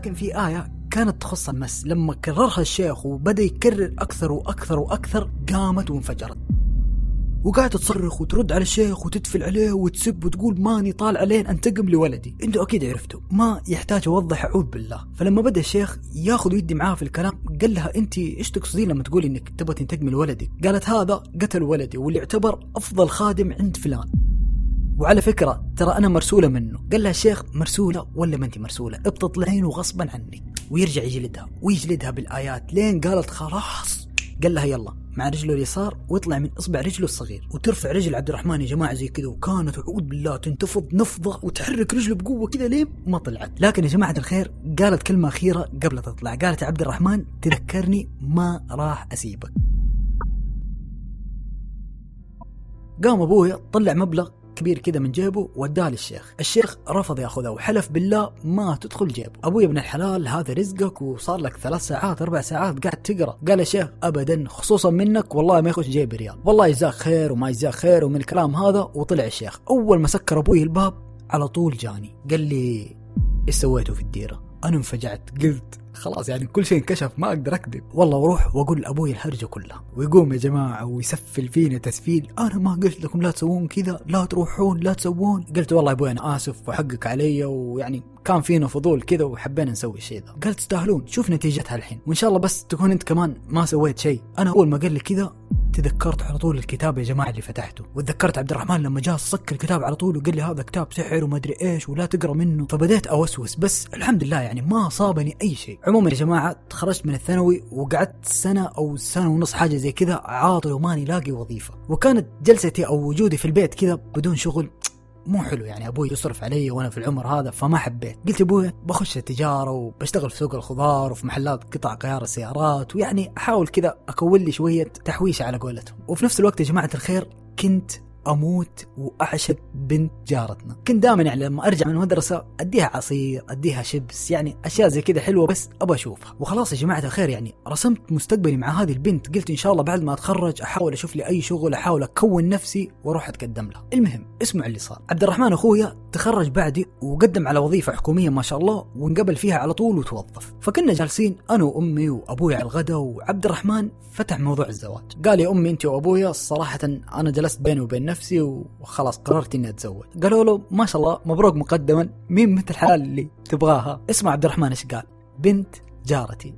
لكن في آية كانت تخص المس لما كررها الشيخ وبدأ يكرر أكثر وأكثر وأكثر قامت وانفجرت. وقاعدة تصرخ وترد على الشيخ وتدفل عليه وتسب وتقول ماني طالع لين انتقم لولدي. أنتوا أكيد عرفتوا ما يحتاج أوضح أعوذ بالله. فلما بدأ الشيخ ياخذ ويدي معاه في الكلام قال لها أنت إيش تقصدين لما تقولي إنك تبغى تنتقمي لولدك؟ قالت هذا قتل ولدي واللي يعتبر أفضل خادم عند فلان. وعلى فكرة ترى أنا مرسولة منه. قال لها الشيخ مرسولة ولا ما أنت مرسولة؟ بتطلعين وغصبا عنك ويرجع يجلدها ويجلدها بالآيات لين قالت خلاص. قال لها يلا مع رجله اليسار ويطلع من اصبع رجله الصغير وترفع رجل عبد الرحمن يا جماعة زي كذا وكانت اعوذ بالله تنتفض نفضة وتحرك رجله بقوة كذا لين ما طلعت. لكن يا جماعة الخير قالت كلمة أخيرة قبل تطلع. قالت يا عبد الرحمن تذكرني ما راح أسيبك. قام أبويا طلع مبلغ كبير كذا من جيبه وداه للشيخ. الشيخ رفض ياخذها وحلف بالله ما تدخل جيبه. أبوي ابن الحلال هذا رزقك وصار لك ثلاث ساعات أربع ساعات قاعد تقرأ. قال الشيخ ابدا خصوصا منك والله ما يخش جيبي ريال. والله يجزاك خير وما يجزاك خير ومن الكلام هذا وطلع الشيخ. أول ما سكر أبوي الباب على طول جاني. قال لي إيش سويتوا في الديرة؟ أنا انفجعت قلت خلاص يعني كل شيء انكشف ما أقدر أكذب. والله وأروح وأقول لأبوي الهرجه كلها. ويقوم يا جماعة ويسفل فينا تسفيل. أنا ما قلت لكم لا تسوون كذا لا تروحون لا تسوون. قلت والله يا أبوي أنا آسف وحقك علي ويعني كان فينا فضول كذا وحبينا نسوي الشيء ذا. قال تستاهلون شوف نتيجتها الحين. وإن شاء الله بس تكون أنت كمان ما سويت شيء. أنا أول ما قال لي كذا تذكرت على طول الكتاب يا جماعة اللي فتحته. وتذكرت عبد الرحمن لما جاء صك الكتاب على طول وقال لي هذا كتاب سحر وما أدري إيش ولا تقرأ منه. فبديت أوسوس. بس الحمد لله يعني ما صابني أي شيء. عموما يا جماعة تخرجت من الثانوي وقعدت سنة أو سنة ونص حاجة زي كذا عاطل وماني لاقي وظيفة. وكانت جلستي أو وجودي في البيت كذا بدون شغل مو حلو يعني أبوي يصرف علي وأنا في العمر هذا فما حبيت. قلت أبوي بخش التجارة وبشتغل في سوق الخضار وفي محلات قطع غيار السيارات ويعني أحاول كذا أكون لي شوية تحويشه على قولتهم. وفي نفس الوقت يا جماعة الخير كنت أموت وأعشق بنت جارتنا. كنت دائما يعني لما أرجع من المدرسة أديها عصير أديها شيبس يعني أشياء زي كذا حلوة بس ابى أشوفها. وخلاص يا جماعة الخير يعني رسمت مستقبلي مع هذه البنت. قلت إن شاء الله بعد ما أتخرج أحاول أشوف لي أي شغل أحاول أكون نفسي وأروح أتقدم لها. المهم اسمع اللي صار. عبد الرحمن أخويا تخرج بعدي وقدم على وظيفة حكومية ما شاء الله وانقبل فيها على طول وتوظف. فكنا جالسين أنا وأمي وابوي على الغداء وعبد الرحمن فتح موضوع الزواج. قال يا أمي أنت وأبويا صراحة أنا جلست بيني وبين نفسي وخلاص قررت إني أتزوج. قالوا له ما شاء الله مبروك مقدما مين بنت الحلال اللي تبغاها. اسمع عبد الرحمن إيش قال؟ بنت جارتي.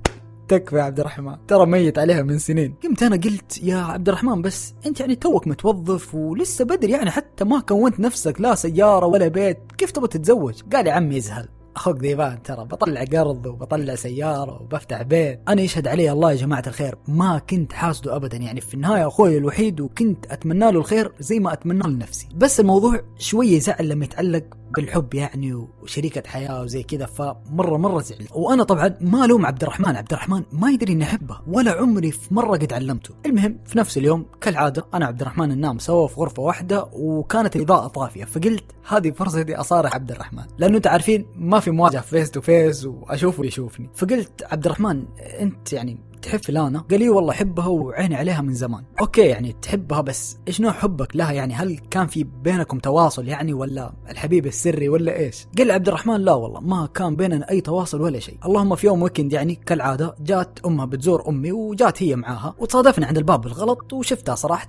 تكفى يا عبد الرحمن. ترى ميت عليها من سنين. قمت أنا قلت يا عبد الرحمن بس أنت يعني توك متوظف ولسه بدري يعني حتى ما كونت نفسك لا سيارة ولا بيت كيف تبغى تتزوج؟ قال يا عمي ازهل. أخوك ذيبان ترى بطلع قرض وبطلع سيارة وبفتح بيت. أنا يشهد علي الله يا جماعة الخير ما كنت حاسده ابدا. يعني في النهاية أخوي الوحيد وكنت أتمنى له الخير زي ما أتمنى لنفسي. بس الموضوع شوية يزعل لما يتعلق بالحب يعني وشريكة حياة وزي كذا فمرة مرة زعلت. وأنا طبعا ما ألوم عبد الرحمن. عبد الرحمن ما يدري إني أحبه ولا عمري في مرة قد علمته. المهم في نفس اليوم كالعادة أنا عبد الرحمن ننام سوا في غرفة واحدة وكانت الإضاءة طافية فقلت هذه فرصتي أصارح عبد الرحمن. لأنه أنتم عارفين ما في مواجهة face to face وأشوفه يشوفني. فقلت عبد الرحمن أنت يعني تحب فلانة؟ قال لي والله أحبها وعيني عليها من زمان. okay يعني تحبها بس إيش نوع حبك لها يعني هل كان في بينكم تواصل يعني ولا الحبيب السري ولا إيش؟ قال عبد الرحمن لا والله ما كان بيننا أي تواصل ولا شيء. المهم في يوم weekend يعني كالعادة جات أمها بتزور أمي وجات هي معاها وتصادفنا عند الباب بالغلط وشفتها صراحة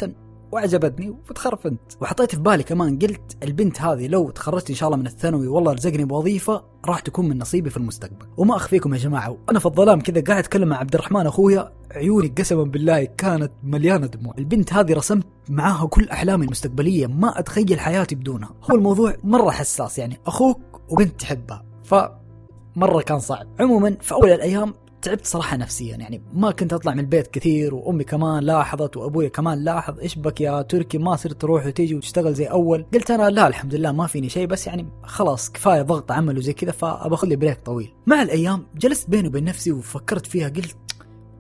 وعجبتني وتخرفنت وحطيت في بالي كمان قلت البنت هذه لو تخرجت إن شاء الله من الثانوي والله رزقني بوظيفة راح تكون من نصيبي في المستقبل. وما أخفيكم يا جماعة وأنا في الظلام كذا قاعد أتكلم مع عبد الرحمن أخويا عيوني قسما بالله كانت مليانة دموع. البنت هذه رسمت معاها كل أحلامي المستقبلية ما أتخيل حياتي بدونها. هو الموضوع مرة حساس يعني أخوك وبنت تحبها ف مره كان صعب. عموما في أول الأيام تعبت صراحة نفسيا يعني ما كنت أطلع من البيت كثير وأمي كمان لاحظت وأبوي كمان لاحظ إيش بك يا تركي؟ ما صرت تروح وتيجي وتشتغل زي أول. قلت أنا لا الحمد لله ما فيني شيء بس يعني خلاص كفاية ضغط عمل وزي كذا فأبغى لي بريك طويل. مع الأيام جلست بيني وبين نفسي وفكرت فيها قلت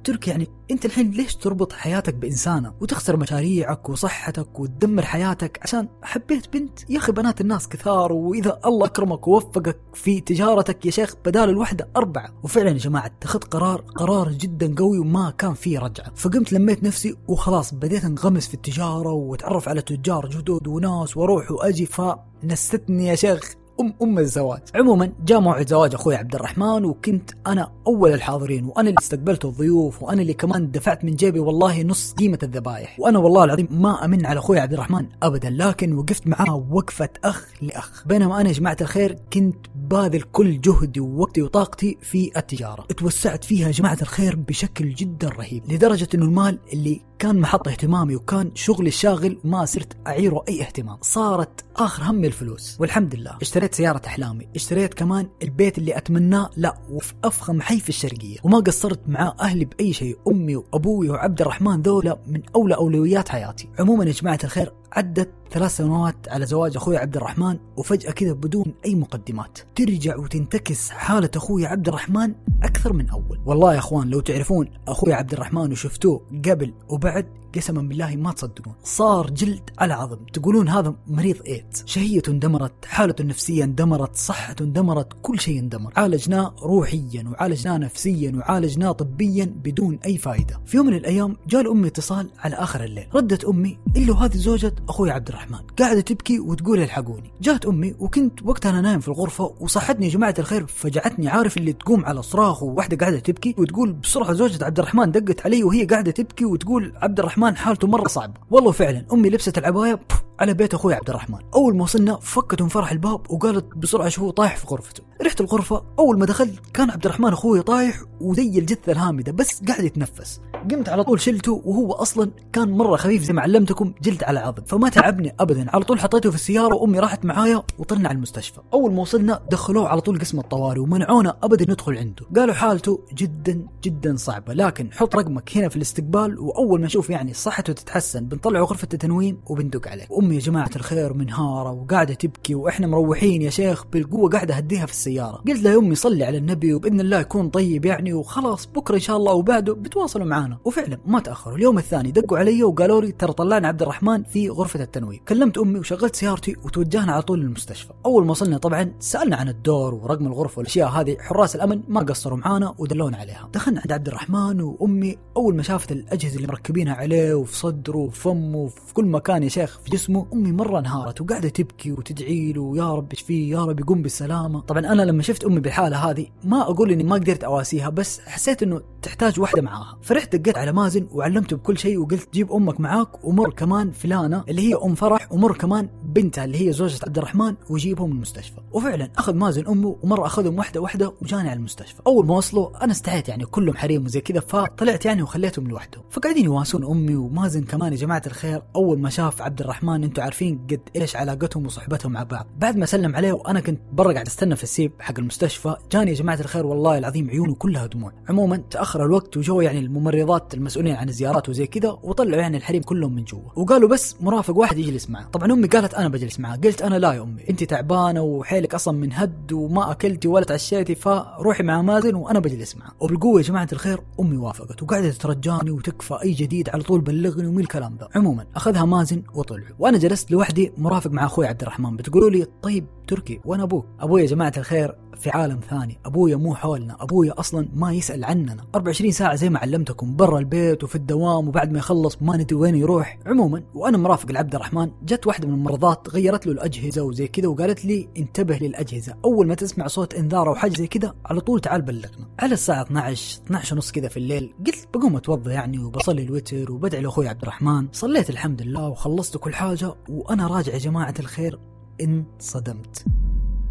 تركي يعني أنت الحين ليش تربط حياتك بإنسانة وتخسر مشاريعك وصحتك وتدمر حياتك؟ عشان حبيت بنت يا أخي بنات الناس كثار وإذا الله أكرمك ووفقك في تجارتك يا شيخ بدال الوحدة أربعة. وفعلا يا جماعة اتخذت قرار قرار جدا قوي وما كان فيه رجعة. فقمت لميت نفسي وخلاص بديت أنغمس في التجارة وأتعرف على تجار جدد وناس وأروح وأجي. فنستني يا شيخ. ام أم الزواج. عموما جاء موعد زواج أخوي عبد الرحمن وكنت أنا أول الحاضرين وأنا اللي استقبلت الضيوف وأنا اللي كمان دفعت من جيبي والله نص قيمة الذبايح. وأنا والله العظيم ما أمن على أخوي عبد الرحمن ابدا لكن وقفت معاه وقفة أخ لأخ. بينما أنا يا جماعة الخير كنت باذل كل جهدي ووقتي وطاقتي في التجارة. توسعت فيها يا جماعة الخير بشكل جدا رهيب لدرجة إنه المال اللي كان محط اهتمامي وكان شغلي الشاغل ما صرت أعيره أي اهتمام. صارت آخر همي الفلوس والحمد لله. اشتريت سيارة أحلامي اشتريت كمان البيت اللي أتمناه لا وفي أفخم حي في الشرقية. وما قصرت مع أهلي بأي شيء أمي وأبوي وعبد الرحمن ذولا من أولى أولويات حياتي. عموما يا جماعة الخير عدت ثلاث سنوات على زواج أخوي عبد الرحمن وفجأة كذا بدون أي مقدمات. ترجع وتنتكس حالة أخوي عبد الرحمن أكثر من أول. والله يا أخوان لو تعرفون أخوي عبد الرحمن وشفتوه قبل وبعد قسما بالله ما تصدقون. صار جلد على عظم تقولون هذا مريض إيدز. شهيته اندمرت حالته النفسية اندمرت صحته اندمرت كل شيء اندمر. عالجناه روحيا وعالجناه نفسيا وعالجناه طبيا بدون أي فائدة في يوم من الأيام جاء امي اتصال على آخر الليل. ردت أمي الا هذه زوجة أخوي عبد الرحمن. قاعدة تبكي وتقول الحقوني. جات أمي وكنت وقتها أنا نايم في الغرفة وصحتني يا جماعة الخير فجعتني عارف اللي تقوم على صراخ وواحدة قاعدة تبكي وتقول بسرعة زوجة عبد الرحمن دقت علي وهي قاعدة تبكي وتقول عبد الرحمن حالته مرة صعبة. والله فعلا أمي لبست العباية على بيت أخوي عبد الرحمن. أول ما وصلنا فكت من فرح الباب وقالت بسرعة شو طايح في غرفته. رحت الغرفة أول ما دخلت كان عبد الرحمن أخوي طايح وزي الجثة الهامدة بس قاعد يتنفس. قمت على طول شلته وهو أصلا كان مرة خفيف زي ما علمتكم جلد على عظم فما تعبني ابدا. على طول حطيته في السيارة وأمي راحت معايا وطلنا على المستشفى. أول ما وصلنا دخلوه على طول قسم الطوارئ ومنعونا ابدا ندخل عنده. قالوا حالته جدا جدا صعبة لكن حط رقمك هنا في الاستقبال وأول ما نشوف يعني صحته تتحسن. بنطلعه غرفة التنويم وبندق عليه. وامي يا جماعة الخير منهارة وقاعدة تبكي وإحنا مروحين يا شيخ بالقوة قاعدة اهديها في السيارة. قلت لها يا أمي صلي على النبي وبإذن الله يكون طيب يعني وخلاص بكرة إن شاء الله وبعده بتواصلوا معانا. وفعلا ما تأخروا. اليوم الثاني دقوا علي وقالوا لي ترى طلعنا عبد الرحمن في غرفة التنويم كلمت أمي وشغلت سيارتي وتوجهنا على طول للمستشفى. أول ما وصلنا طبعا سألنا عن الدور ورقم الغرفة والأشياء هذه. حراس الأمن ما قصروا معانا ودلونا عليها. دخلنا عند عبد الرحمن وأمي. أول ما شافت الأجهزة اللي مركبينها عليه وفي صدره وفي فمه وفي كل مكان يا شيخ في جسمه أمي مرة انهارت وقاعدة تبكي وتدعي له يا رب اشفيه يا رب يقوم بالسلامة. طبعا أنا لما شفت أمي بالحالة هذه ما أقول إني ما قدرت أواسيها بس حسيت إنه تحتاج واحدة معاها. فرحت دقيت على مازن وعلمته بكل شيء وقلت جيب أمك معاك ومر كمان فلانة اللي هي أم فرح ومر كمان بنتها اللي هي زوجة عبد الرحمن وجيبهم المستشفى. وفعلا أخذ مازن أمه ومرة أخذهم واحدة واحدة وجاني على المستشفى. أول ما وصلوا أنا استحيت يعني كلهم حريم وزي كذا فطلعت يعني وخليتهم لوحدهم. فقاعدين يواسون أمي ومازن كمان يا جماعة الخير أول ما شاف عبد الرحمن أنتم عارفين قد إيش علاقتهم وصحبتهم مع بعض. بعد ما سلم عليه وأنا كنت برا قاعد أستنى في السيب حق المستشفى جاني يا جماعة الخير والله العظيم عيونه كلها دموع. عموما تأخر الوقت وجو يعني الممرضات المسؤولين عن الزيارات وزي كذا وطلعوا يعني الحريم كلهم من جوا. وقالوا بس مرافق واحد يجلس معه. طبعا أمي قالت أنا بجلس معاه قلت أنا لا يا أمي أنت تعبانة وحيلك أصلا من هد وما أكلتي ولا تعشيتي فروحي مع مازن وأنا بجلس معه. وبالقوة يا جماعة الخير أمي وافقت وقعدت ترجاني وتكفى أي جديد على طول بلغني ومي الكلام ذا عموما أخذها مازن وطلعوا. وأنا جلست لوحدي مرافق مع أخوي عبد الرحمن. بتقولوا لي طيب تركي وأنا أبوك. أبوي يا جماعة الخير في عالم ثاني أبويا مو حولنا أبويا أصلا ما يسأل عننا. 24 ساعة زي ما علمتكم برا البيت وفي الدوام وبعد ما يخلص ما ندري وين يروح. عموما وأنا مرافق لعبد الرحمن جت واحدة من الممرضات غيرت له الأجهزة وزي كذا وقالت لي انتبه للأجهزة. أول ما تسمع صوت إنذار أو حاجة زي كذا على طول تعال بلغنا. على الساعة 12 12 ونص كذا في الليل قلت بقوم اتوضا يعني وبصلي الوتر وبدعي لأخوي عبد الرحمن. صليت الحمد لله وخلصت كل حاجة وأنا راجع يا جماعة الخير انصدمت.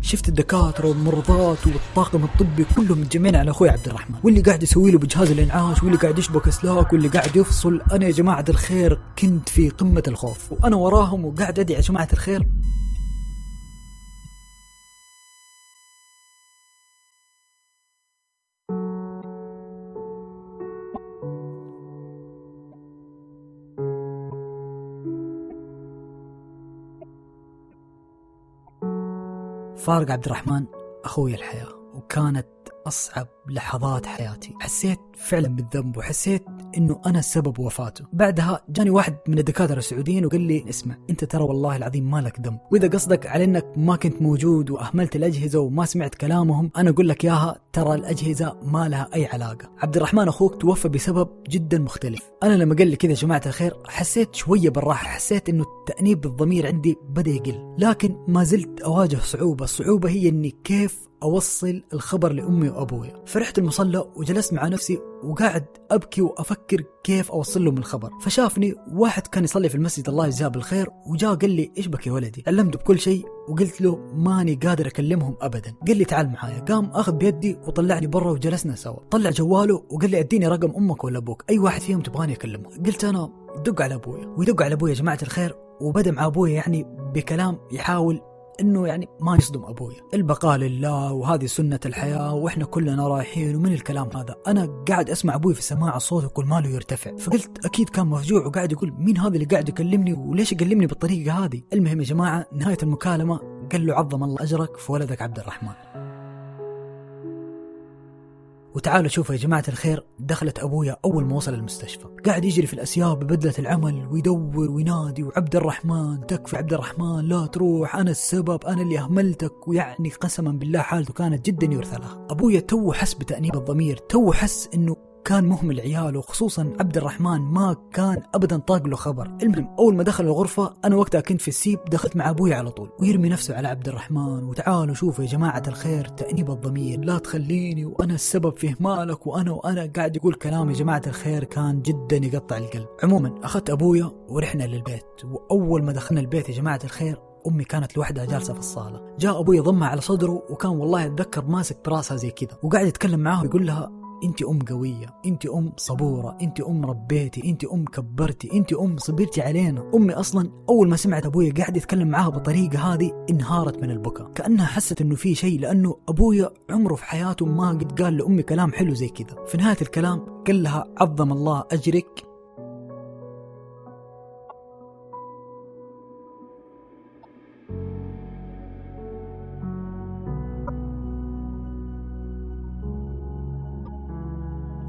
شفت الدكاترة والممرضات والطاقم الطبي كلهم متجمعين على أخوي عبد الرحمن. واللي قاعد يسوي له بجهاز الإنعاش واللي قاعد يشبك أسلاك واللي قاعد يفصل أنا يا جماعة الخير كنت في قمة الخوف. وأنا وراهم وقاعد أدعي يا جماعة الخير فارق عبد الرحمن أخوي الحياة وكانت أصعب لحظات حياتي. حسيت فعلا بالذنب وحسيت إنه أنا سبب وفاته. بعدها جاني واحد من الدكاترة السعوديين وقال لي اسمع أنت ترى والله العظيم مالك دم وإذا قصدك على إنك ما كنت موجود وأهملت الأجهزة وما سمعت كلامهم أنا أقول لك إياها ترى الأجهزة ما لها أي علاقة. عبد الرحمن أخوك توفى بسبب جدا مختلف. أنا لما قال لي كذا جماعة الخير حسيت شوية بالراحة. حسيت إنه التأنيب بالضمير عندي بدأ يقل. لكن ما زلت أواجه صعوبة. الصعوبة هي إني كيف أوصل الخبر لأمي وابويا فرحت المصلى وجلست مع نفسي وقاعد أبكي وأفكر كيف أوصل لهم الخبر. فشافني واحد كان يصلي في المسجد الله يجزاه بالخير وجاء قال لي إيش بك يا ولدي؟ علمته بكل شيء وقلت له ماني قادر أكلمهم ابدا. قال لي تعال معايا. قام أخذ بيدي وطلعني برا وجلسنا سوا. طلع جواله وقال لي أديني رقم أمك ولا أبوك أي واحد فيهم تبغاني اكلمه قلت أنا دق على ابويا ويدق على ابويا يا جماعة الخير وبدأ مع ابويا يعني بكلام يحاول إنه يعني ما يصدم ابويا البقاء لله وهذه سنة الحياة وإحنا كلنا رايحين ومن الكلام هذا؟ أنا قاعد أسمع أبوي في سماعه صوته كل ماله يرتفع. فقلت أكيد كان مفجوع وقاعد يقول مين هذا اللي قاعد يكلمني وليش يكلمني بالطريقة هذه؟ المهم يا جماعة نهاية المكالمة قال له عظم الله أجرك في ولدك عبد الرحمن. وتعالوا شوفوا يا جماعة الخير دخلت أبويا أول ما وصل المستشفى. قاعد يجري في الأسياب ببدلة العمل ويدور وينادي وعبد الرحمن تكفى عبد الرحمن لا تروح أنا السبب أنا اللي أهملتك. ويعني قسما بالله حالته كانت جدا يرثى لها أبويا تو حس بتأنيب الضمير تو حس إنه كان مهمل عياله خصوصا عبد الرحمن ما كان ابدا طاق له خبر. المهم أول ما دخل الغرفة أنا وقتها كنت في السيب دخلت مع أبوي على طول ويرمي نفسه على عبد الرحمن وتعالوا شوفوا يا جماعة الخير تأنيب الضمير لا تخليني وأنا السبب في اهمالك وأنا وأنا قاعد يقول كلام يا جماعة الخير كان جدا يقطع القلب. عموما أخذت أبويا ورحنا للبيت وأول ما دخلنا البيت يا جماعة الخير أمي كانت لوحدها جالسة في الصالة. جاء أبوي ضمها على صدره وكان والله أتذكر ماسك براسها زي كذا وقاعد يتكلم معاها ويقول لها انت ام قوية انت ام صبورة انت ام ربيتي انت ام كبرتي انت ام صبرتي علينا. امي أصلا أول ما سمعت أبويا قاعد يتكلم معاها بالطريقة هذه انهارت من البكاء. كأنها حست إنه في شيء لأنه أبويا عمره في حياته ما قد قال لأمي كلام حلو زي كذا. في نهاية الكلام قال لها عظم الله أجرك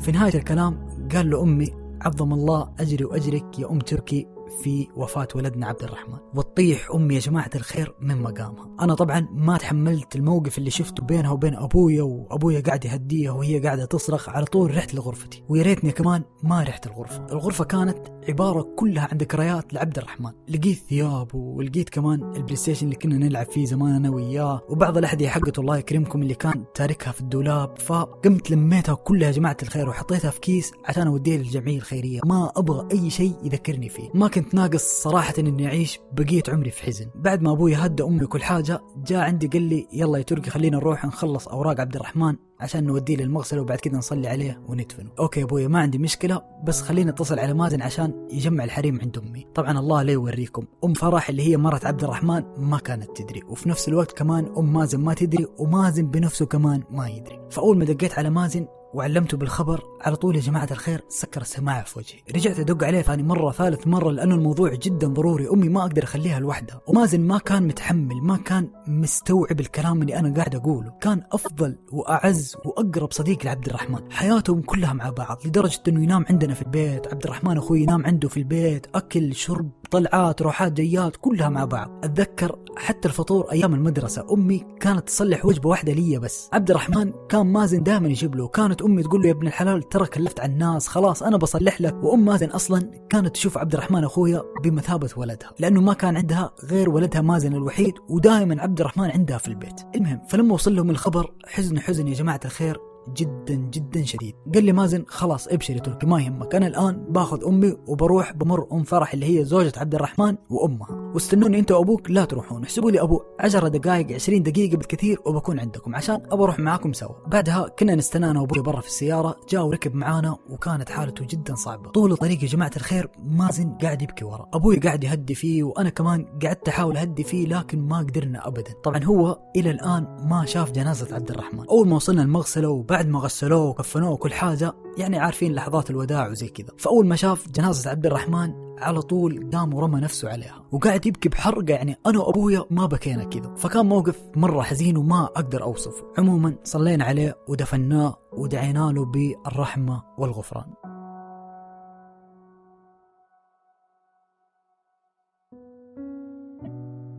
في نهاية الكلام قال له أمي عظم الله أجري وأجرك يا أم تركي في وفاة ولدنا عبد الرحمن. وتطيح أمي يا جماعة الخير من مقامها. أنا طبعا ما تحملت الموقف اللي شفته بينها وبين أبويا وأبويا قاعد يهديها وهي قاعدة تصرخ على طول رحت لغرفتي. ويا ريتني كمان ما رحت الغرفة. الغرفة كانت عبارة كلها عن ذكريات لعبد الرحمن. لقيت ثياب ولقيت كمان ال PlayStation اللي كنا نلعب فيه زمان أنا وياه. وبعض الأحذية حقته الله يكرمكم اللي كان تاركها في الدولاب. فقمت لميتها كلها يا جماعة الخير وحطيتها في كيس عشان أوديها للجمعية الخيرية. ما أبغى أي شيء يذكرني فيه. ما كنت ناقص صراحة إني أعيش بقية عمري في حزن. بعد ما أبوي هدى أمي كل حاجة جاء عندي قال لي يلا يا تركي خلينا نروح نخلص أوراق عبد الرحمن عشان نوديه للمغسلة وبعد كذا نصلي عليه وندفنه أوكي يا أبوي ما عندي مشكلة بس خلينا نتصل على مازن عشان يجمع الحريم عند أمي. طبعا الله لا يوريكم. أم فرح اللي هي مرت عبد الرحمن ما كانت تدري وفي نفس الوقت كمان أم مازن ما تدري ومازن بنفسه كمان ما يدري. فأول ما دقيت على مازن وعلمته بالخبر. على طول يا جماعة الخير سكر السماعة في وجهي. رجعت أدق عليه ثاني مرة ثالث مرة لأنه الموضوع جدا ضروري. أمي ما أقدر أخليها لوحدها. ومازن ما كان متحمل ما كان مستوعب الكلام اللي أنا قاعد أقوله. كان أفضل وأعز وأقرب صديق لعبد الرحمن. حياتهم كلها مع بعض لدرجة أنه ينام عندنا في البيت. عبد الرحمن أخوي ينام عنده في البيت. أكل شرب طلعات روحات جيات كلها مع بعض. أتذكر حتى الفطور أيام المدرسة أمي كانت تصلح وجبة واحدة لي بس. عبد الرحمن كان مازن دائما يجيب له. كانت أمي تقول له يا ابن الحلال ترى كلفت على الناس خلاص أنا بصلح لك. وأم مازن أصلا كانت تشوف عبد الرحمن أخويا بمثابة ولدها لأنه ما كان عندها غير ولدها مازن الوحيد ودائما عبد الرحمن عندها في البيت. المهم فلما وصل لهم الخبر حزن حزن يا جماعة الخير جدا جدا شديد. قال لي مازن خلاص ابشر يا تركي ما يهمك. أنا الآن باخذ أمي وبروح بمر أم فرح اللي هي زوجة عبد الرحمن وأمها. واستنوني انت وابوك لا تروحون. احسبوا لي أبو 10 دقائق 20 دقيقة بالكثير وبكون عندكم. عشان ابى أروح معاكم سوا. بعدها كنا نستنى أنا وأبوي برا في السيارة. جاء وركب معانا وكانت حالته جدا صعبة. طول الطريق يا جماعة الخير مازن قاعد يبكي ورا. أبوي قاعد يهدي فيه وأنا كمان قعدت أحاول أهدي فيه لكن ما قدرنا ابدا. طبعا هو إلى الآن ما شاف جنازة عبد الرحمن. أول ما وصلنا المغسلة وبعد ما غسلوه وكفنوه وكل حاجة يعني عارفين لحظات الوداع وزي كذا. فأول ما شاف جنازة عبد الرحمن على طول قام ورمى نفسه عليها. وقاعد يبكي بحرقة يعني أنا وأبويا ما بكينا كذا. فكان موقف مرة حزين وما أقدر أوصفه. عموما صلينا عليه ودفناه ودعينا له بالرحمة والغفران.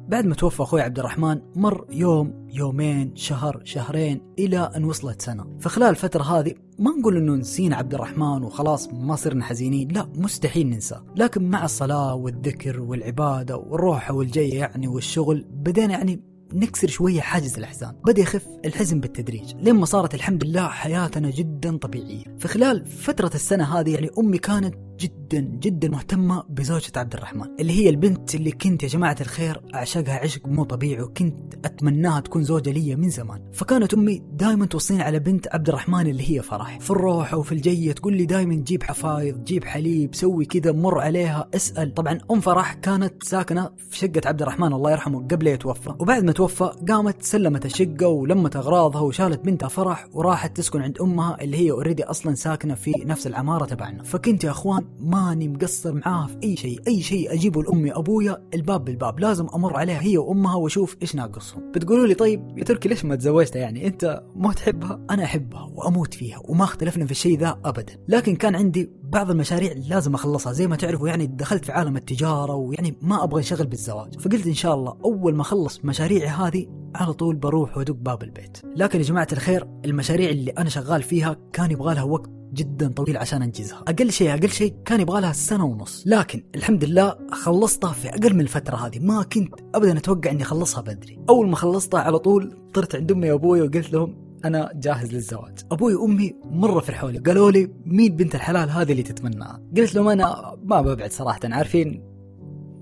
بعد ما توفى أخوي عبد الرحمن مر يوم يومين شهر شهرين إلى أن وصلت سنة. فخلال الفترة هذه ما نقول إنه نسينا عبد الرحمن وخلاص ما صرنا حزينين لا مستحيل ننساه. لكن مع الصلاة والذكر والعبادة والروحه والجاية يعني والشغل بدينا يعني نكسر شوية حاجز الأحزان. بدأ يخف الحزن بالتدريج. لما صارت الحمد لله حياتنا جدا طبيعية. في خلال فترة السنة هذه يعني أمي كانت جدا جدا مهتمة بزوجة عبد الرحمن اللي هي البنت اللي كنت يا جماعة الخير أعشقها عشق مو طبيعي وكنت أتمناها تكون زوجة لي من زمان. فكانت أمي دائما توصيني على بنت عبد الرحمن اللي هي فرح. في الروحة وفي الجية تقول لي دائما جيب حفايض جيب حليب سوي كذا مر عليها اسأل. طبعا أم فرح كانت ساكنة في شقة عبد الرحمن الله يرحمه قبل يتوفى. وبعد ما توفى قامت سلمت الشقة ولمت أغراضها وشالت بنتها فرح وراحت تسكن عند أمها اللي هي already أصلا ساكنة في نفس العمارة تبعنا. فكنت يا أخوان ماني مقصر معاها في أي شيء. أي شيء أجيبه لأمي ابويا الباب بالباب. لازم أمر عليها هي وأمها وأشوف إيش ناقصهم. بتقولوا لي طيب يا تركي ليش ما تزوجتها يعني؟ أنت ما تحبها؟ أنا أحبها وأموت فيها وما اختلفنا في الشيء ذا ابدا. لكن كان عندي بعض المشاريع لازم أخلصها. زي ما تعرفوا يعني دخلت في عالم التجارة ويعني ما أبغى أنشغل بالزواج. فقلت إن شاء الله أول ما أخلص مشاريعي هذه على طول بروح وأدق باب البيت. لكن يا جماعة الخير المشاريع اللي أنا شغال فيها كان يبغى لها وقت جدا طويل عشان أنجزها. أقل شيء أقل شيء كان يبغى لها سنة ونص. لكن الحمد لله خلصتها في أقل من الفترة هذه. ما كنت ابدا أتوقع إني اخلصها بدري. أول ما خلصتها على طول طرت عند أمي وأبوي وقلت لهم أنا جاهز للزواج. أبوي وأمي مرة فرحوا لي قالوا لي مين بنت الحلال هذه اللي تتمناها؟ قلت لهم أنا ما ببعد صراحة عارفين؟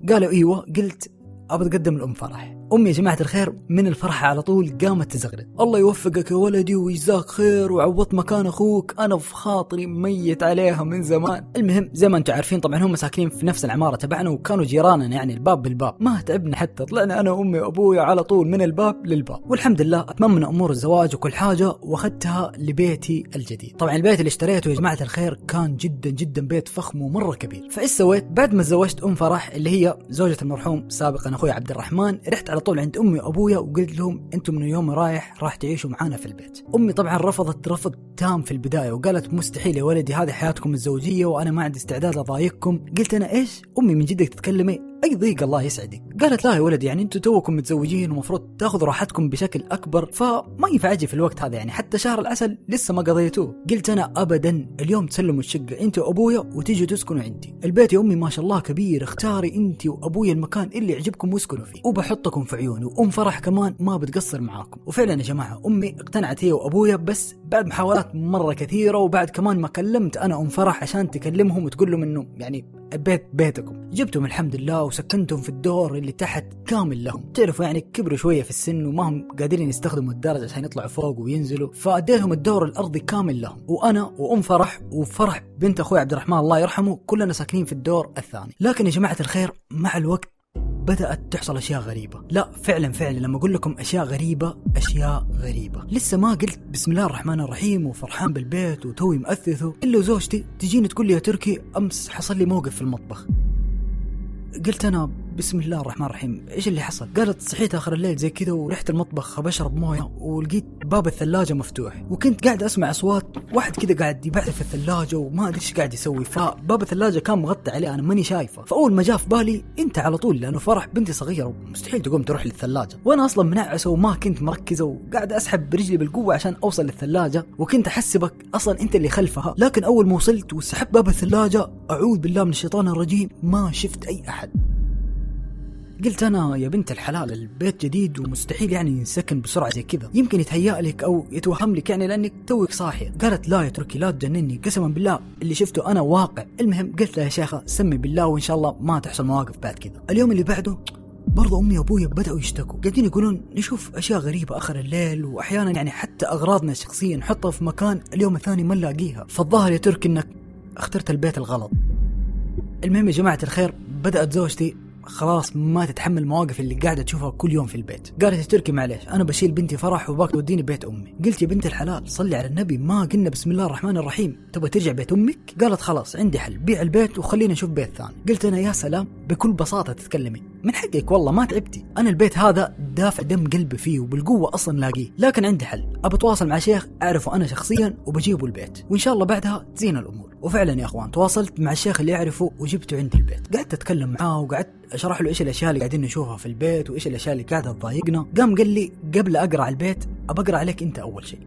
قالوا إيوه. قلت ابى اتقدم لأم فرح. أمي يا جماعة الخير من الفرحه على طول قامت تزغرد الله يوفقك يا ولدي ويجزاك خير وعوضت مكان أخوك. أنا في خاطري ميت عليها من زمان. المهم زي ما أنتم عارفين طبعا هم ساكنين في نفس العمارة تبعنا وكانوا جيراننا يعني الباب بالباب. ما تعبنا حتى طلعنا أنا وأمي وأبويا على طول من الباب للباب. والحمد لله أتممنا أمور الزواج وكل حاجة وأخذتها لبيتي الجديد. طبعا البيت اللي اشتريته يا جماعة الخير كان جدا جدا بيت فخم ومرة كبير. فإيش سويت؟ بعد ما تزوجت أم فرح اللي هي زوجة المرحوم سابقا أخوي عبد الرحمن رحت على طول عند أمي وأبويا وقلت لهم أنتم من يوم رايح راح تعيشوا معانا في البيت. أمي طبعا رفضت رفض تام في البداية وقالت مستحيل يا ولدي هذه حياتكم الزوجية وأنا ما عندي استعداد أضايقكم. قلت أنا إيش؟ أمي من جدك تتكلمي أي ضيق الله يسعدك. قالت لا يا ولدي يعني أنتم توكم متزوجين ومفروض تاخذوا راحتكم بشكل أكبر فما ينفع أجي في الوقت هذا يعني. حتى شهر العسل لسه ما قضيتوه. قلت أنا ابدا اليوم تسلموا الشقة أنت وأبويا وتيجوا تسكنوا عندي. البيت يا أمي ما شاء الله كبير اختاري أنت وأبويا المكان اللي يعجبكم واسكنوا فيه. وبحطكم في عيوني وأم فرح كمان ما بتقصر معاكم. وفعلا يا جماعة أمي اقتنعت هي وأبويا بس بعد محاولات مرة كثيرة وبعد كمان ما كلمت أنا أم فرح عشان تكلمهم وتقول لهم إنه يعني البيت بيتكم. جبتهم الحمد لله وسكنتهم في الدور اللي تحت كامل لهم. تعرفوا يعني كبروا شوية في السن وما هم قادرين يستخدموا الدرج عشان يطلعوا فوق وينزلوا. فأديتهم الدور الأرضي كامل لهم. وأنا وأم فرح وفرح بنت أخوي عبد الرحمن الله يرحمه كلنا ساكنين في الدور الثاني. لكن يا جماعة الخير مع الوقت بدأت تحصل أشياء غريبة. لا فعلا فعلا لما أقول لكم أشياء غريبة أشياء غريبة. لسه ما قلت بسم الله الرحمن الرحيم وفرحان بالبيت وتوي مؤثثه إلا زوجتي تجيني تقول لي يا تركي أمس حصل لي موقف في المطبخ. قلت أنا بسم الله الرحمن الرحيم. إيش اللي حصل؟ قالت صحيت آخر الليل زي كذا ورحت المطبخ بشرب موية ولقيت باب الثلاجة مفتوح. وكنت قاعد أسمع أصوات واحد كذا قاعد يبعث في الثلاجة وما أدري إيش قاعد يسوي. فباب الثلاجة كان مغطى عليه أنا ماني شايفه. فأول ما جاء في بالي أنت على طول لأنه فرح بنتي صغيرة ومستحيل تقوم تروح للثلاجة. وأنا أصلا منعسة وما كنت مركزة وقاعد أسحب برجلي بالقوة عشان أوصل للثلاجة. وكنت أحسبك أصلا أنت اللي خلفها. لكن أول ما وصلت وسحبت باب الثلاجة أعوذ بالله من الشيطان الرجيم ما شفت أي أحد. قلت أنا يا بنت الحلال البيت جديد ومستحيل يعني ينسكن بسرعة زي كذا. يمكن يتهيأ لك أو يتوهم لك يعني لأنك توك صاحيه قالت لا يا تركي لا تجنني قسما بالله. اللي شفته أنا واقع. المهم قلت لها يا شيخة سمي بالله وإن شاء الله ما تحصل مواقف بعد كذا. اليوم اللي بعده برضو أمي وأبوي بدأوا يشتكوا. قاعدين يقولون نشوف أشياء غريبة آخر الليل وأحيانا يعني حتى أغراضنا الشخصية نحطها في مكان اليوم الثاني ما نلاقيها. فالظاهر يا تركي إنك اخترت البيت الغلط. المهم يا جماعة الخير بدأت زوجتي خلاص ما تتحمل المواقف اللي قاعدة تشوفها كل يوم في البيت. قالت تركي معليش أنا بشيل بنتي فرح وباك توديني بيت أمي. قلت يا بنت الحلال صلي على النبي ما قلنا بسم الله الرحمن الرحيم. تبغى ترجع بيت أمك؟ قالت خلاص عندي حل بيع البيت وخلينا نشوف بيت ثاني. قلت أنا يا سلام بكل بساطة تتكلمي. من حقك والله ما تعبتي. أنا البيت هذا دافع دم قلبي فيه وبالقوة أصلا لاقيه. لكن عندي حل أبى أتواصل مع شيخ أعرفه أنا شخصيا وبجيبه البيت. وإن شاء الله بعدها تزين الأمور. وفعلا يا أخوان تواصلت مع الشيخ اللي اعرفه وجبته عندي البيت. قعدت أتكلم معاه وقعدت اشرح له إيش الأشياء اللي قاعدين نشوفها في البيت وإيش الأشياء اللي قاعدة تضايقنا. قام قال لي قبل أقرأ على البيت ابى اقرا عليك أنت أول شيء.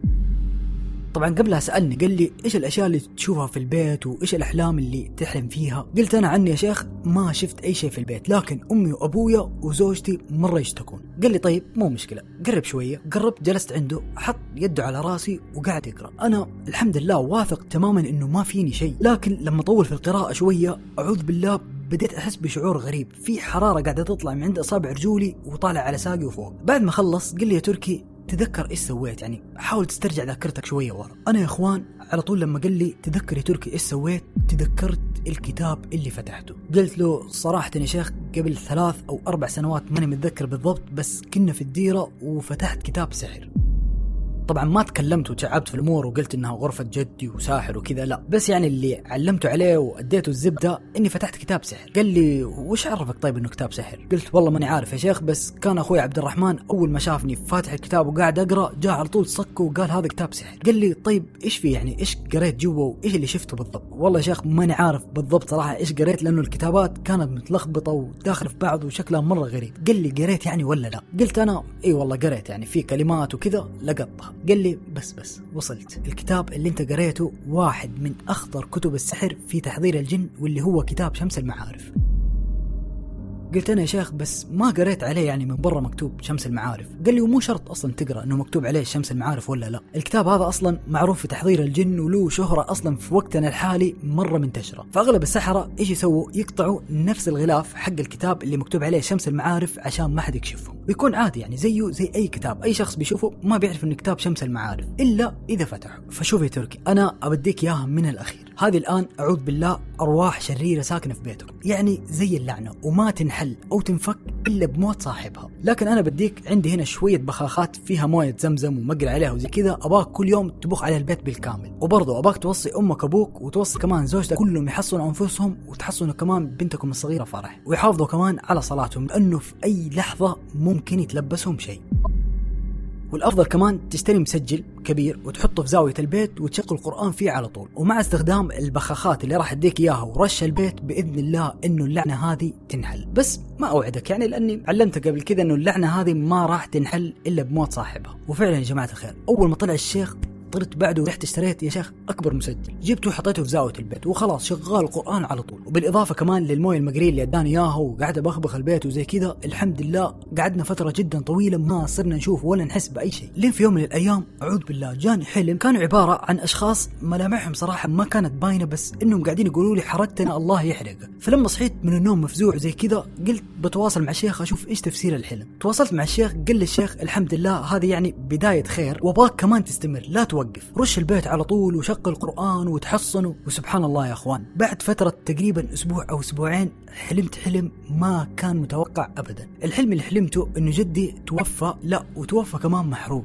طبعا قبلها سألني قال لي إيش الأشياء اللي تشوفها في البيت وإيش الأحلام اللي تحلم فيها؟ قلت أنا عني يا شيخ ما شفت أي شيء في البيت لكن أمي وأبويا وزوجتي مرة يشتكون. قال لي طيب مو مشكلة قرب شوية قربت جلست عنده حط يده على راسي وقعد يقرأ. أنا الحمد لله واثق تماما إنه ما فيني شيء لكن لما طول في القراءة شوية أعوذ بالله بديت أحس بشعور غريب في حرارة قاعدة تطلع من عند إصابع رجولي وطالع على ساقي وفوق. بعد ما خلص قال لي يا تركي تذكر إيش سويت؟ يعني حاول تسترجع ذاكرتك شوية ورا. أنا يا إخوان على طول لما قال لي تذكر يا تركي إيش سويت؟ تذكرت الكتاب اللي فتحته. قلت له صراحة يا شيخ قبل ثلاث أو أربع سنوات ماني متذكر بالضبط بس كنا في الديرة وفتحت كتاب سحر. طبعا ما تكلمت وتعبت في الأمور وقلت إنها غرفة جدي وساحر وكذا لا بس يعني اللي علمته عليه وأديته الزبدة إني فتحت كتاب سحر. قال لي وش عرفك طيب إنه كتاب سحر؟ قلت والله ماني عارف يا شيخ بس كان أخوي عبد الرحمن أول ما شافني فاتح الكتاب وقاعد أقرأ جاء على طول صك وقال هذا كتاب سحر. قال لي طيب إيش في يعني؟ إيش قريت جوا؟ وايش اللي شفته بالضبط؟ والله يا شيخ ماني عارف بالضبط صراحة إيش قريت لأنه الكتابات كانت متلخبطة وداخل في بعض وشكلها مرة غريب. قال لي قريت يعني ولا لا؟ قلت أنا إي والله قريت يعني في كلمات وكذا لقطها. قال لي بس بس وصلت. الكتاب اللي انت قريته واحد من أخطر كتب السحر في تحضير الجن واللي هو كتاب شمس المعارف. قلت أنا يا شيخ بس ما قريت عليه يعني من برا مكتوب شمس المعارف. قال لي ومو شرط أصلا تقرأ إنه مكتوب عليه شمس المعارف ولا لا. الكتاب هذا أصلا معروف في تحضير الجن وله شهرة أصلا في وقتنا الحالي مرة منتشرة. فأغلب السحرة إيش يسووا؟ يقطعوا نفس الغلاف حق الكتاب اللي مكتوب عليه شمس المعارف عشان ما حد يكشفهم. ويكون عادي يعني زيه زي أي كتاب. أي شخص بيشوفه ما بيعرف إنه كتاب شمس المعارف إلا إذا فتحه. فشوف يا تركي أنا ابديك إياها من الأخير. هذه الآن أعوذ بالله أرواح شريرة ساكنة في بيتك يعني زي اللعنة وما تنحل أو تنفك إلا بموت صاحبها. لكن أنا بديك عندي هنا شوية بخاخات فيها موية زمزم ومقري عليها وزي كذا أباك كل يوم تبخ على البيت بالكامل. وبرضه أباك توصي أمك أبوك وتوصي كمان زوجتك كلهم يحصنوا أنفسهم وتحصنوا كمان بنتكم الصغيرة فرح. ويحافظوا كمان على صلاتهم لأنه في أي لحظة ممكن يتلبسهم شيء. والأفضل كمان تشتري مسجل كبير وتحطه في زاوية البيت وتشغل القرآن فيه على طول. ومع استخدام البخاخات اللي راح أديك إياها ورش البيت بإذن الله إنه اللعنة هذه تنحل. بس ما أوعدك يعني لأني علمتك قبل كذا إنه اللعنة هذه ما راح تنحل إلا بموت صاحبها. وفعلا يا جماعة الخير أول ما طلع الشيخ طرت بعده ورحت اشتريت يا شيخ أكبر مسجل. جبته وحطيته في زاوية البيت وخلاص شغال القرآن على طول. وبالإضافة كمان للموية المقرية اللي أداني إياها وقاعد بخبخ البيت وزي كذا الحمد لله قعدنا فترة جدا طويلة ما صرنا نشوف ولا نحس بأي شيء. لين في يوم من الأيام اعوذ بالله جاني حلم. كانوا عبارة عن أشخاص ملامحهم صراحة ما كانت باينة بس إنهم قاعدين يقولوا لي حركتنا الله يحرقك فلما صحيت من النوم مفزوع زي كذا قلت بتواصل مع الشيخ أشوف إيش تفسير الحلم. تواصلت مع الشيخ قال الشيخ الحمد لله هذه يعني بداية خير وأبغاك كمان تستمر لا توقف رش البيت على طول وشغل القرآن وتحصن وسبحان الله يا أخوان بعد فترة تقريبا أسبوع أو أسبوعين حلمت حلم ما كان متوقع ابدا. الحلم اللي حلمته انه جدي توفى لا وتوفى كمان محروق.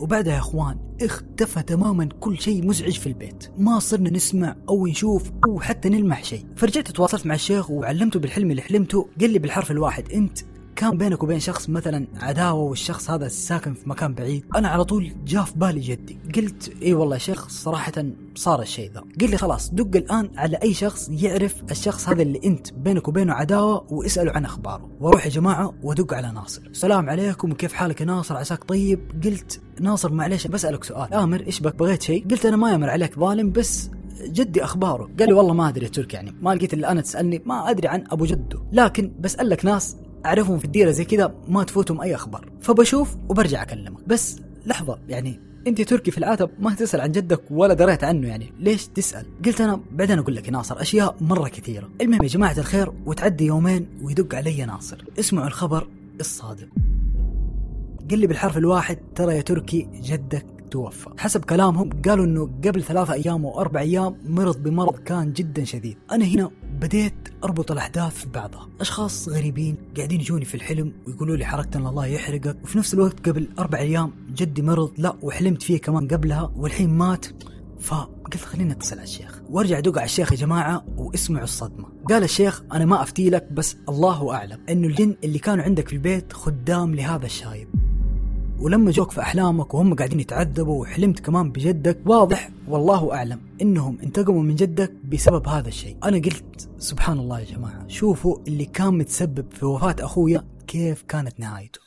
وبعدها يا أخوان اختفى تماما كل شيء مزعج في البيت. ما صرنا نسمع أو نشوف أو حتى نلمح شيء. فرجعت تواصلت مع الشيخ وعلمته بالحلم اللي حلمته. قال لي بالحرف الواحد أنت كان بينك وبين شخص مثلا عداوة والشخص هذا ساكن في مكان بعيد أنا على طول جاء في بالي جدي قلت إي والله يا شيخ صراحة صار الشيء ذا. قال لي خلاص دق الآن على أي شخص يعرف الشخص هذا اللي أنت بينك وبينه عداوة واسأله عن أخباره. وأروح يا جماعة وأدق على ناصر. السلام عليكم وكيف حالك يا ناصر؟ عساك طيب؟ قلت ناصر معليش بسألك سؤال. أمر إيش بك؟ بغيت شيء؟ قلت أنا ما يمر عليك ظالم بس جدي أخباره. قال لي والله ما أدري يا تركي يعني ما لقيت إلا أنا تسألني ما أدري عن أبو جده لكن بسألك ناس أعرفهم في الديرة زي كذا ما تفوتهم أي أخبار. فبشوف وبرجع أكلمك. بس لحظة يعني أنت تركي في العاده ما تسأل عن جدك ولا دريت عنه يعني. ليش تسأل؟ قلت أنا بعدين أقول لك يا ناصر أشياء مرة كثيرة. المهم يا جماعة الخير وتعدي يومين ويدق علي ناصر. اسمعوا الخبر الصادم قال لي بالحرف الواحد ترى يا تركي جدك توفى. حسب كلامهم قالوا إنه قبل ثلاثة أيام أو أربع أيام مرض بمرض كان جدا شديد. أنا هنا بديت أربط الأحداث في بعضها أشخاص غريبين قاعدين يجوني في الحلم ويقولوا لي حركتنا الله يحرقك. وفي نفس الوقت قبل أربع أيام جدي مرض لا وحلمت فيه كمان قبلها والحين مات. فقلت خليني أتصل على الشيخ. وأرجع أدق على الشيخ يا جماعة واسمعوا الصدمة. قال الشيخ أنا ما أفتي لك بس الله أعلم إنه الجن اللي كانوا عندك في البيت خدام لهذا الشايب. ولما جوك في أحلامك وهم قاعدين يتعذبوا وحلمت كمان بجدك واضح والله أعلم إنهم انتقموا من جدك بسبب هذا الشيء. أنا قلت سبحان الله يا جماعة شوفوا اللي كان متسبب في وفاة أخويا كيف كانت نهايته.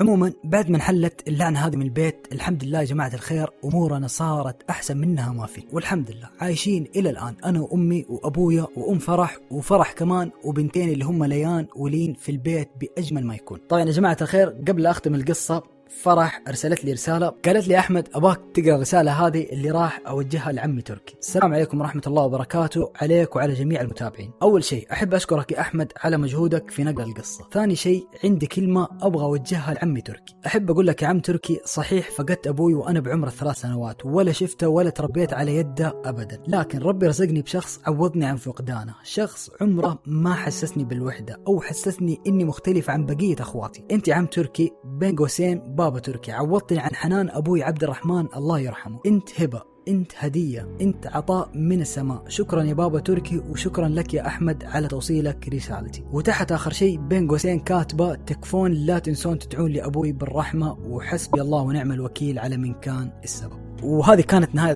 عموما بعد ما انحلت اللعنة هذه من البيت الحمد لله يا جماعة الخير أمورنا صارت أحسن منها ما في. والحمد لله عايشين إلى الآن أنا وأمي وأبويا وأم فرح وفرح كمان وبنتين اللي هم ليان ولين في البيت بأجمل ما يكون. طبعا يا جماعة الخير قبل لا أختم القصة فرح أرسلت لي رسالة قالت لي أحمد أباك تقرأ الرسالة هذه اللي راح أوجهها لعمي تركي. السلام عليكم ورحمة الله وبركاته. عليك وعلى جميع المتابعين. أول شيء أحب أشكرك يا أحمد على مجهودك في نقل القصة. ثاني شيء عندي كلمة أبغى أوجهها لعمي تركي. أحب أقول لك يا عم تركي صحيح فقدت أبوي وأنا بعمر الثلاث سنوات ولا شفته ولا تربيت على يده ابدا. لكن ربي رزقني بشخص عوضني عن فقدانه. شخص عمره ما حسسني بالوحدة أو حسسني إني مختلف عن بقية أخواتي. أنت يا عم تركي بين قوسين بابا تركي. عوضتني عن حنان أبوي عبد الرحمن الله يرحمه. انت هبة انت هدية انت عطاء من السماء. شكرا يا بابا تركي وشكرا لك يا أحمد على توصيلك رسالتي. وتحت آخر شيء بين قوسين كاتبة تكفون لا تنسون تدعون لأبوي بالرحمة وحسبي الله ونعم الوكيل على من كان السبب. وهذه كانت نهاية